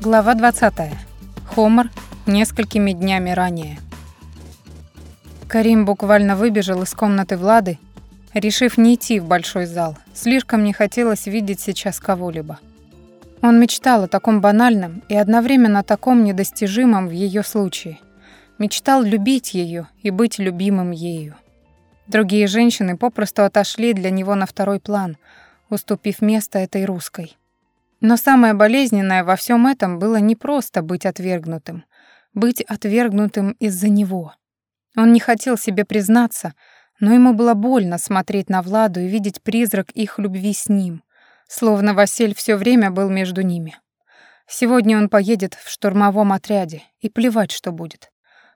Глава 20. Хомор несколькими днями ранее. Карим буквально выбежал из комнаты Влады, решив не идти в большой зал. Слишком не хотелось видеть сейчас кого-либо. Он мечтал о таком банальном и одновременно таком недостижимом в ее случае. Мечтал любить ее и быть любимым ею. Другие женщины попросту отошли для него на второй план, уступив место этой русской. Но самое болезненное во всем этом было не просто быть отвергнутым, быть отвергнутым из-за него. Он не хотел себе признаться, но ему было больно смотреть на Владу и видеть призрак их любви с ним, словно Василь все время был между ними. Сегодня он поедет в штурмовом отряде, и плевать, что будет.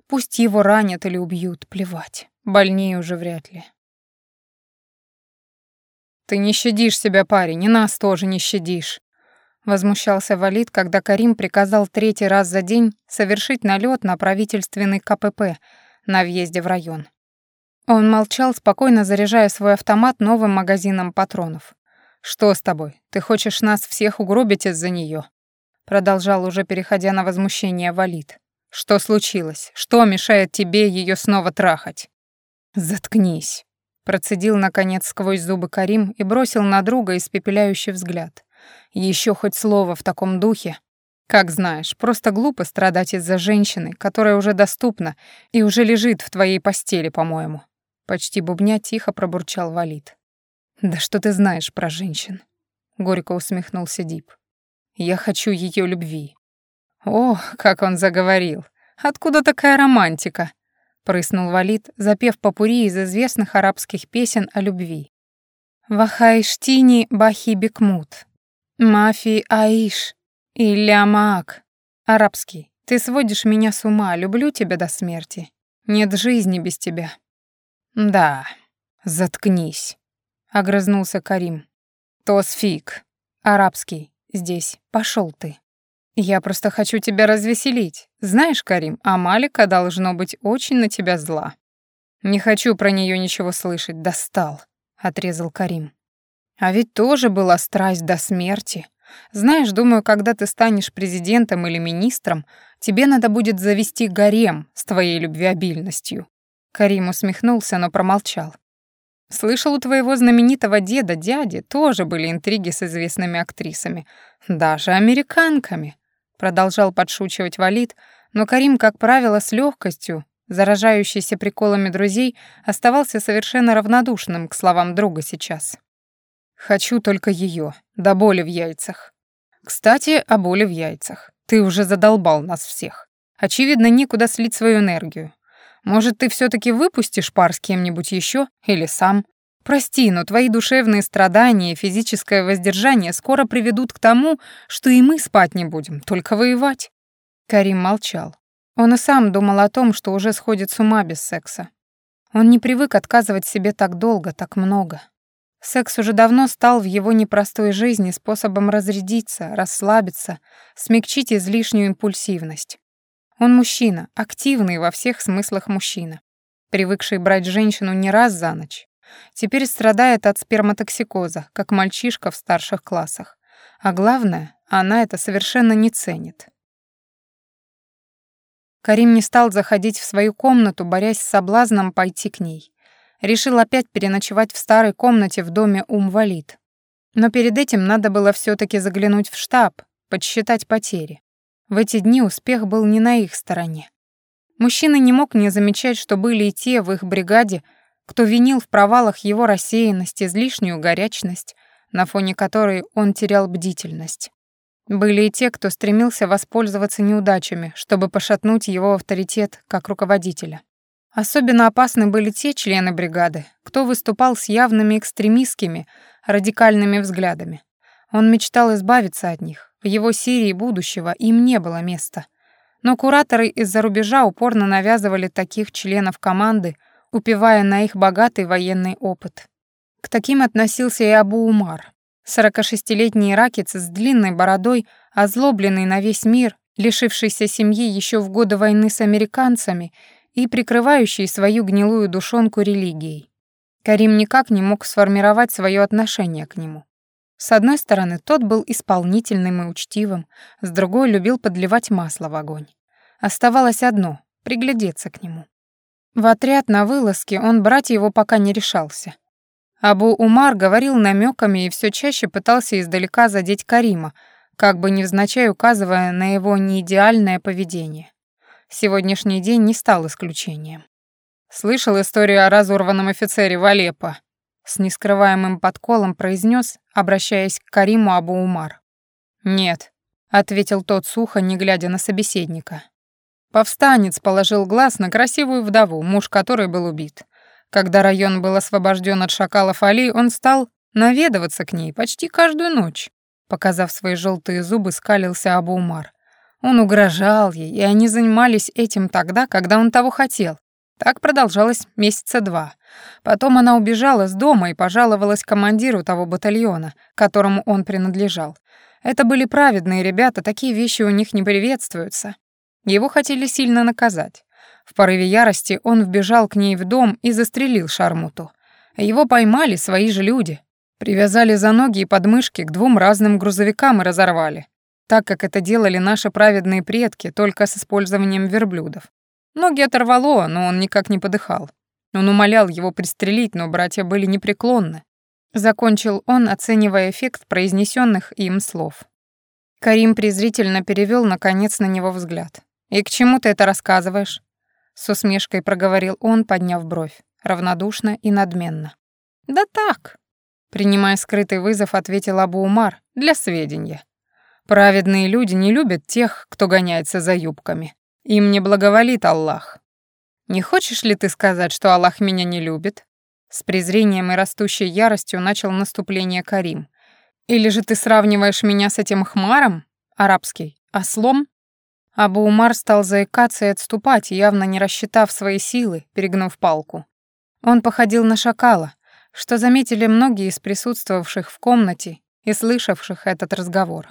Пусть его ранят или убьют, плевать. Больнее уже вряд ли. «Ты не щадишь себя, парень, и нас тоже не щадишь», Возмущался Валид, когда Карим приказал третий раз за день совершить налет на правительственный КПП на въезде в район. Он молчал, спокойно заряжая свой автомат новым магазином патронов. «Что с тобой? Ты хочешь нас всех угробить из-за нее? Продолжал уже, переходя на возмущение, Валид. «Что случилось? Что мешает тебе ее снова трахать?» «Заткнись», — процедил, наконец, сквозь зубы Карим и бросил на друга испепеляющий взгляд. Еще хоть слово в таком духе. Как знаешь, просто глупо страдать из-за женщины, которая уже доступна и уже лежит в твоей постели, по-моему. Почти бубня тихо пробурчал Валид. Да что ты знаешь про женщин? Горько усмехнулся Дип. Я хочу ее любви. О, как он заговорил. Откуда такая романтика? Прыснул Валид, запев попури из известных арабских песен о любви. Вахайштини бахи бекмут. Мафи Аиш. Илля Маак. Арабский. Ты сводишь меня с ума, люблю тебя до смерти. Нет жизни без тебя. Да, заткнись. Огрызнулся Карим. Тосфик. Арабский. Здесь. Пошел ты. Я просто хочу тебя развеселить. Знаешь, Карим, а Малика должно быть очень на тебя зла. Не хочу про нее ничего слышать, достал, отрезал Карим. А ведь тоже была страсть до смерти. Знаешь, думаю, когда ты станешь президентом или министром, тебе надо будет завести гарем с твоей любвеобильностью». Карим усмехнулся, но промолчал. «Слышал, у твоего знаменитого деда, дяди, тоже были интриги с известными актрисами, даже американками», продолжал подшучивать Валид, но Карим, как правило, с легкостью, заражающийся приколами друзей, оставался совершенно равнодушным к словам друга сейчас. Хочу только ее, до боли в яйцах. Кстати, о боли в яйцах. Ты уже задолбал нас всех. Очевидно, некуда слить свою энергию. Может, ты все таки выпустишь пар с кем-нибудь еще или сам? Прости, но твои душевные страдания и физическое воздержание скоро приведут к тому, что и мы спать не будем, только воевать. Карим молчал. Он и сам думал о том, что уже сходит с ума без секса. Он не привык отказывать себе так долго, так много. Секс уже давно стал в его непростой жизни способом разрядиться, расслабиться, смягчить излишнюю импульсивность. Он мужчина, активный во всех смыслах мужчина, привыкший брать женщину не раз за ночь. Теперь страдает от сперматоксикоза, как мальчишка в старших классах. А главное, она это совершенно не ценит. Карим не стал заходить в свою комнату, борясь с соблазном пойти к ней. Решил опять переночевать в старой комнате в доме Умвалид. Но перед этим надо было все таки заглянуть в штаб, подсчитать потери. В эти дни успех был не на их стороне. Мужчина не мог не замечать, что были и те в их бригаде, кто винил в провалах его рассеянность, излишнюю горячность, на фоне которой он терял бдительность. Были и те, кто стремился воспользоваться неудачами, чтобы пошатнуть его авторитет как руководителя. Особенно опасны были те члены бригады, кто выступал с явными экстремистскими, радикальными взглядами. Он мечтал избавиться от них. В его Сирии будущего им не было места. Но кураторы из-за рубежа упорно навязывали таких членов команды, упивая на их богатый военный опыт. К таким относился и Абу Умар. 46-летний иракец с длинной бородой, озлобленный на весь мир, лишившийся семьи еще в годы войны с американцами и прикрывающий свою гнилую душонку религией. Карим никак не мог сформировать свое отношение к нему. С одной стороны, тот был исполнительным и учтивым, с другой любил подливать масло в огонь. Оставалось одно — приглядеться к нему. В отряд на вылазке он брать его пока не решался. Абу Умар говорил намеками и все чаще пытался издалека задеть Карима, как бы невзначай указывая на его неидеальное поведение. Сегодняшний день не стал исключением. «Слышал историю о разорванном офицере в Алеппо?» С нескрываемым подколом произнес, обращаясь к Кариму Абу Умар. «Нет», — ответил тот сухо, не глядя на собеседника. Повстанец положил глаз на красивую вдову, муж которой был убит. Когда район был освобожден от шакалов Али, он стал наведываться к ней почти каждую ночь. Показав свои желтые зубы, скалился Абу Умар. Он угрожал ей, и они занимались этим тогда, когда он того хотел. Так продолжалось месяца два. Потом она убежала с дома и пожаловалась командиру того батальона, которому он принадлежал. Это были праведные ребята, такие вещи у них не приветствуются. Его хотели сильно наказать. В порыве ярости он вбежал к ней в дом и застрелил Шармуту. Его поймали свои же люди. Привязали за ноги и подмышки к двум разным грузовикам и разорвали. Так как это делали наши праведные предки, только с использованием верблюдов. Ноги оторвало, но он никак не подыхал. Он умолял его пристрелить, но братья были непреклонны. Закончил он, оценивая эффект произнесенных им слов. Карим презрительно перевел наконец на него взгляд. «И к чему ты это рассказываешь?» С усмешкой проговорил он, подняв бровь, равнодушно и надменно. «Да так», — принимая скрытый вызов, ответил Абу Умар, для сведения. «Праведные люди не любят тех, кто гоняется за юбками. Им не благоволит Аллах. Не хочешь ли ты сказать, что Аллах меня не любит?» С презрением и растущей яростью начал наступление Карим. «Или же ты сравниваешь меня с этим хмаром, арабский, ослом?» Абу Умар стал заикаться и отступать, явно не рассчитав свои силы, перегнув палку. Он походил на шакала, что заметили многие из присутствовавших в комнате и слышавших этот разговор.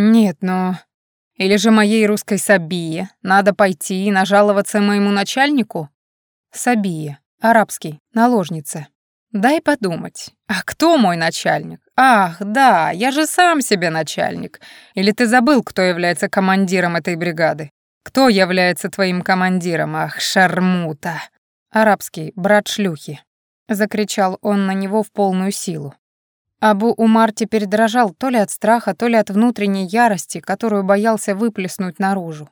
«Нет, но... Или же моей русской Сабие надо пойти и нажаловаться моему начальнику?» «Сабия, арабский, наложница». «Дай подумать. А кто мой начальник? Ах, да, я же сам себе начальник. Или ты забыл, кто является командиром этой бригады? Кто является твоим командиром? Ах, шармута!» «Арабский, брат шлюхи», — закричал он на него в полную силу. Абу Умар теперь дрожал то ли от страха, то ли от внутренней ярости, которую боялся выплеснуть наружу.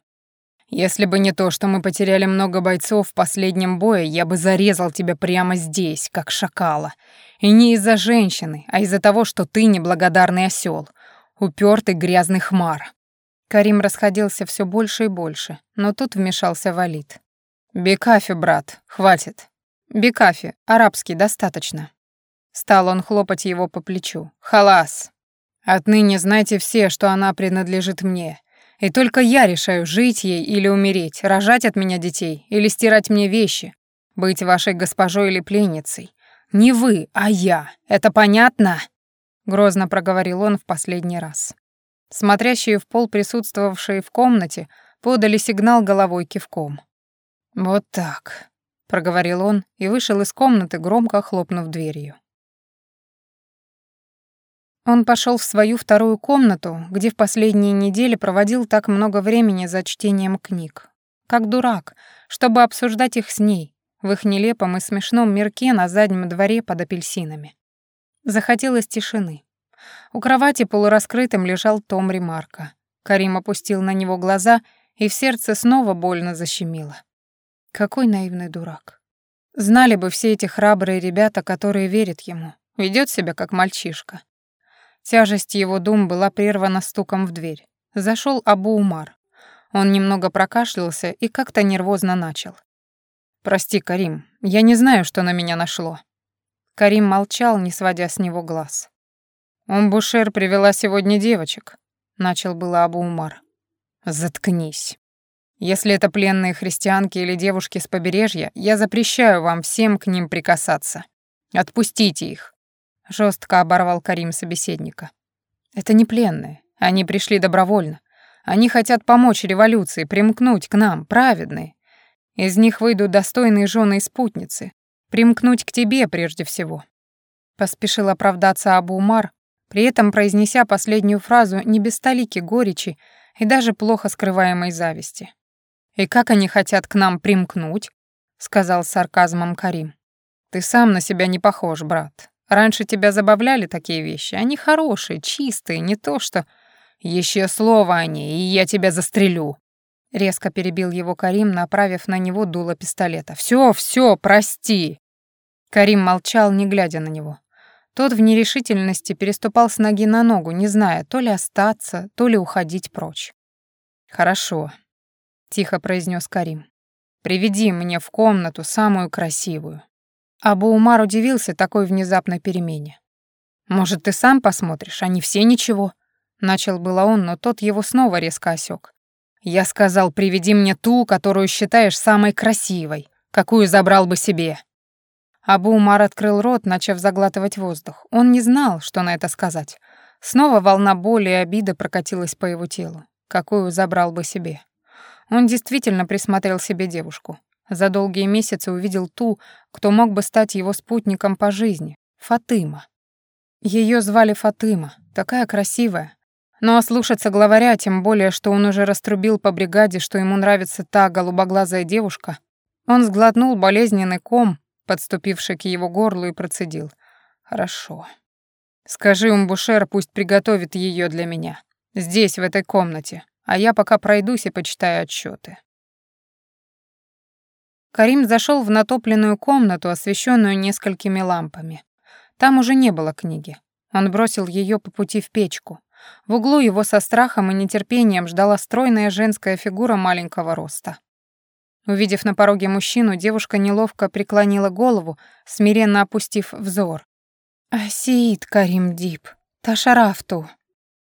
Если бы не то, что мы потеряли много бойцов в последнем бое, я бы зарезал тебя прямо здесь, как шакала. И не из-за женщины, а из-за того, что ты неблагодарный осел, упертый грязный хмар. Карим расходился все больше и больше, но тут вмешался Валид. «Бекафи, брат, хватит. Бекафи, арабский, достаточно». Стал он хлопать его по плечу. «Халас! Отныне знайте все, что она принадлежит мне. И только я решаю, жить ей или умереть, рожать от меня детей или стирать мне вещи, быть вашей госпожой или пленницей. Не вы, а я. Это понятно?» Грозно проговорил он в последний раз. Смотрящие в пол присутствовавшие в комнате подали сигнал головой кивком. «Вот так», — проговорил он и вышел из комнаты, громко хлопнув дверью. Он пошел в свою вторую комнату, где в последние недели проводил так много времени за чтением книг. Как дурак, чтобы обсуждать их с ней, в их нелепом и смешном мирке на заднем дворе под апельсинами. Захотелось тишины. У кровати полураскрытым лежал том Ремарка. Карим опустил на него глаза, и в сердце снова больно защемило. Какой наивный дурак. Знали бы все эти храбрые ребята, которые верят ему. Ведет себя как мальчишка. Тяжесть его дум была прервана стуком в дверь. Зашел Абу Умар. Он немного прокашлялся и как-то нервозно начал. «Прости, Карим, я не знаю, что на меня нашло». Карим молчал, не сводя с него глаз. «Умбушер привела сегодня девочек», — начал было Абу Умар. «Заткнись. Если это пленные христианки или девушки с побережья, я запрещаю вам всем к ним прикасаться. Отпустите их. Жестко оборвал Карим собеседника. Это не пленные. Они пришли добровольно. Они хотят помочь революции, примкнуть к нам, праведные. Из них выйдут достойные жены и спутницы. Примкнуть к тебе прежде всего. Поспешил оправдаться Абу Умар, при этом произнеся последнюю фразу не без столики горечи и даже плохо скрываемой зависти. «И как они хотят к нам примкнуть?» — сказал с сарказмом Карим. «Ты сам на себя не похож, брат. Раньше тебя забавляли такие вещи. Они хорошие, чистые, не то что...» «Еще слово о ней, и я тебя застрелю!» Резко перебил его Карим, направив на него дуло пистолета. «Всё, всё, прости!» Карим молчал, не глядя на него. Тот в нерешительности переступал с ноги на ногу, не зная, то ли остаться, то ли уходить прочь. «Хорошо», — тихо произнес Карим. «Приведи мне в комнату самую красивую». Абу Умар удивился такой внезапной перемене. «Может, ты сам посмотришь, а не все ничего?» Начал было он, но тот его снова резко осек. «Я сказал, приведи мне ту, которую считаешь самой красивой, какую забрал бы себе». Абу Умар открыл рот, начав заглатывать воздух. Он не знал, что на это сказать. Снова волна боли и обиды прокатилась по его телу. Какую забрал бы себе. Он действительно присмотрел себе девушку. За долгие месяцы увидел ту, кто мог бы стать его спутником по жизни. Фатыма. Ее звали Фатыма, такая красивая. Но ослушаться главаря, тем более, что он уже раструбил по бригаде, что ему нравится та голубоглазая девушка, он сглотнул болезненный ком, подступивший к его горлу, и процедил. «Хорошо. Скажи Умбушер, пусть приготовит ее для меня. Здесь, в этой комнате. А я пока пройдусь и почитаю отчеты. Карим зашел в натопленную комнату, освещенную несколькими лампами. Там уже не было книги. Он бросил ее по пути в печку. В углу его со страхом и нетерпением ждала стройная женская фигура маленького роста. Увидев на пороге мужчину, девушка неловко преклонила голову, смиренно опустив взор. «Асиид Карим Дип, Ташарафту».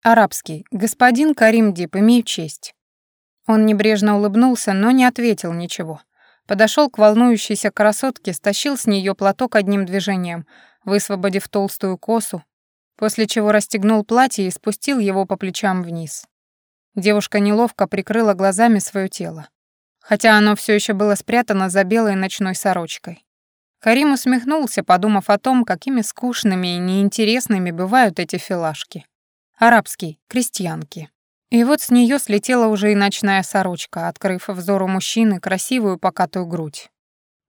Арабский. «Господин Карим Дип, имею честь». Он небрежно улыбнулся, но не ответил ничего. Подошел к волнующейся красотке, стащил с нее платок одним движением, высвободив толстую косу, после чего расстегнул платье и спустил его по плечам вниз. Девушка неловко прикрыла глазами свое тело хотя оно все еще было спрятано за белой ночной сорочкой. Карим усмехнулся, подумав о том, какими скучными и неинтересными бывают эти филашки. Арабские, крестьянки. И вот с нее слетела уже и ночная сорочка, открыв взору мужчины красивую покатую грудь.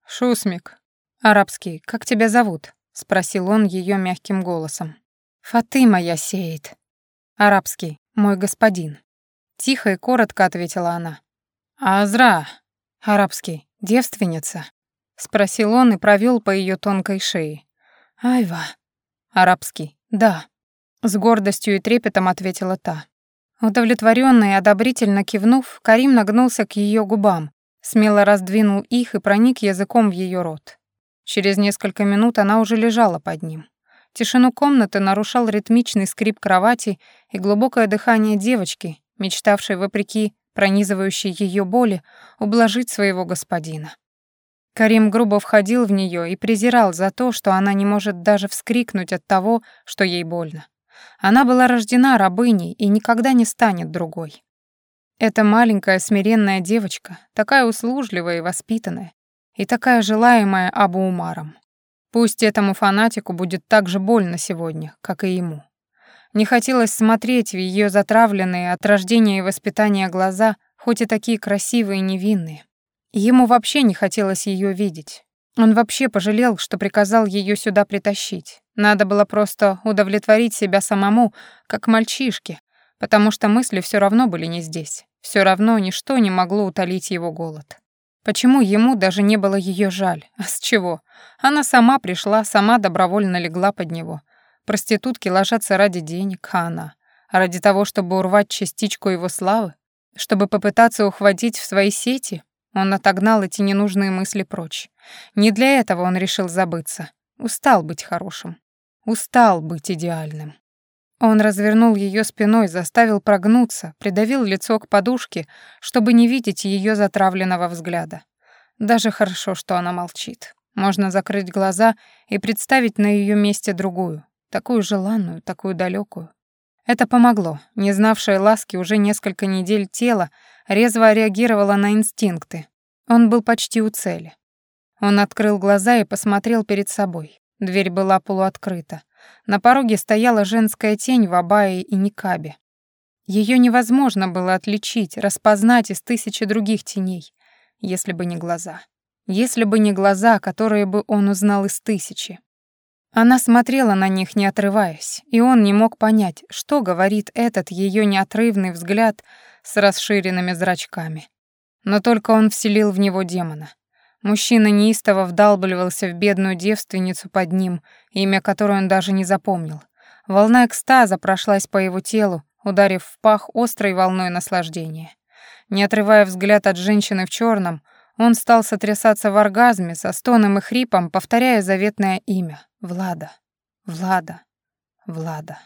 «Шусмик. Арабский, как тебя зовут?» — спросил он ее мягким голосом. «Фатыма я сеет». «Арабский, мой господин». Тихо и коротко ответила она. «Азра, арабский, девственница?» — спросил он и провел по ее тонкой шее. «Айва, арабский, да», — с гордостью и трепетом ответила та. Удовлетворённый и одобрительно кивнув, Карим нагнулся к ее губам, смело раздвинул их и проник языком в ее рот. Через несколько минут она уже лежала под ним. Тишину комнаты нарушал ритмичный скрип кровати и глубокое дыхание девочки, мечтавшей, вопреки пронизывающей ее боли, ублажить своего господина. Карим грубо входил в нее и презирал за то, что она не может даже вскрикнуть от того, что ей больно. Она была рождена рабыней и никогда не станет другой. Эта маленькая смиренная девочка, такая услужливая и воспитанная, и такая желаемая Абу Умаром. Пусть этому фанатику будет так же больно сегодня, как и ему. Не хотелось смотреть в ее затравленные от рождения и воспитания глаза, хоть и такие красивые и невинные. Ему вообще не хотелось ее видеть. Он вообще пожалел, что приказал ее сюда притащить. Надо было просто удовлетворить себя самому, как мальчишке, потому что мысли все равно были не здесь. Все равно ничто не могло утолить его голод. Почему ему даже не было ее жаль? А с чего? Она сама пришла, сама добровольно легла под него. Проститутки ложатся ради денег, а она ради того, чтобы урвать частичку его славы, чтобы попытаться ухватить в свои сети, он отогнал эти ненужные мысли прочь. Не для этого он решил забыться. Устал быть хорошим. Устал быть идеальным. Он развернул ее спиной, заставил прогнуться, придавил лицо к подушке, чтобы не видеть ее затравленного взгляда. Даже хорошо, что она молчит. Можно закрыть глаза и представить на ее месте другую, такую желанную, такую далекую. Это помогло. Не знавшее ласки уже несколько недель тело резво реагировало на инстинкты. Он был почти у цели. Он открыл глаза и посмотрел перед собой. Дверь была полуоткрыта. На пороге стояла женская тень в абае и никабе. Ее невозможно было отличить, распознать из тысячи других теней, если бы не глаза. Если бы не глаза, которые бы он узнал из тысячи. Она смотрела на них, не отрываясь, и он не мог понять, что говорит этот ее неотрывный взгляд с расширенными зрачками. Но только он вселил в него демона. Мужчина неистово вдалбливался в бедную девственницу под ним, имя которой он даже не запомнил. Волна экстаза прошлась по его телу, ударив в пах острой волной наслаждения. Не отрывая взгляд от женщины в черном, он стал сотрясаться в оргазме со стоном и хрипом, повторяя заветное имя — Влада, Влада, Влада.